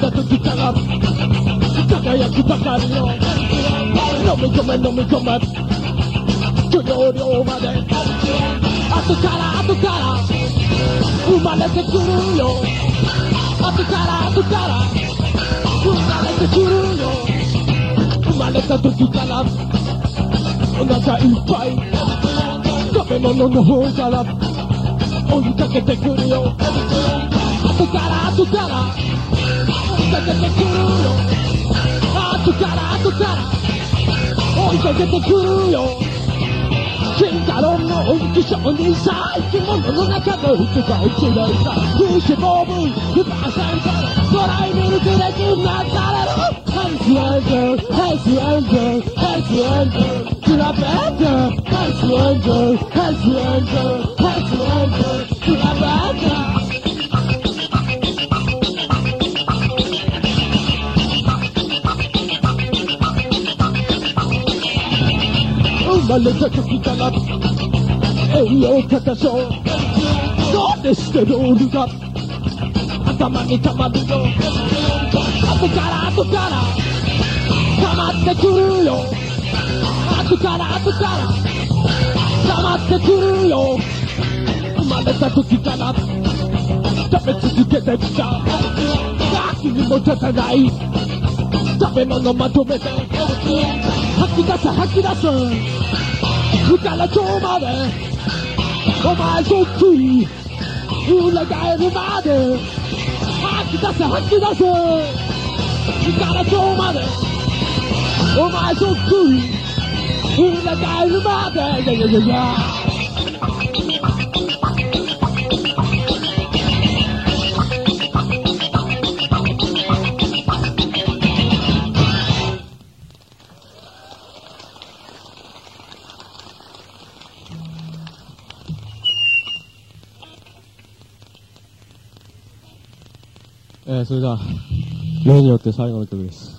da tu guitarra aquí No me comes, no me comes Yo no, madre A tu cara, a tu cara. Humana de curullo A tu cara, a tu cara. Humana de curullo Humana da tu guitarra Onaka ippai Tabe no no no ho gara Onka que te curullo てくるよ後から後から追いかけてくるよ進化論の本気少年さ生き物の中の人が一番さフィッシュボブルーパーサンタドライミルクできなされるヘルスエンジェルヘルスエンジェルヘルスエンジェルクラベンジェルヘルスエンジェルヘルスエンジ Malacak eskikalar Eyle o kataşo Son istedi ordudan Tamani tamani yo Atı kara atı kara Kamatte kuruyo Atı kara atı kara Kamatte kuruyo Malacak eskikalar Tabii ki tüketecek Sakin yumurta kadayı Tabii nono matumete Tabii 生から食べ続けてき出せ吐き出す無から今日までお前そっくり裏返るまで。吐き出せ吐き出せ。無から今日までお前そっくり裏返るまで。いやいやいやいや。えーそれでは、例によって最後の曲です。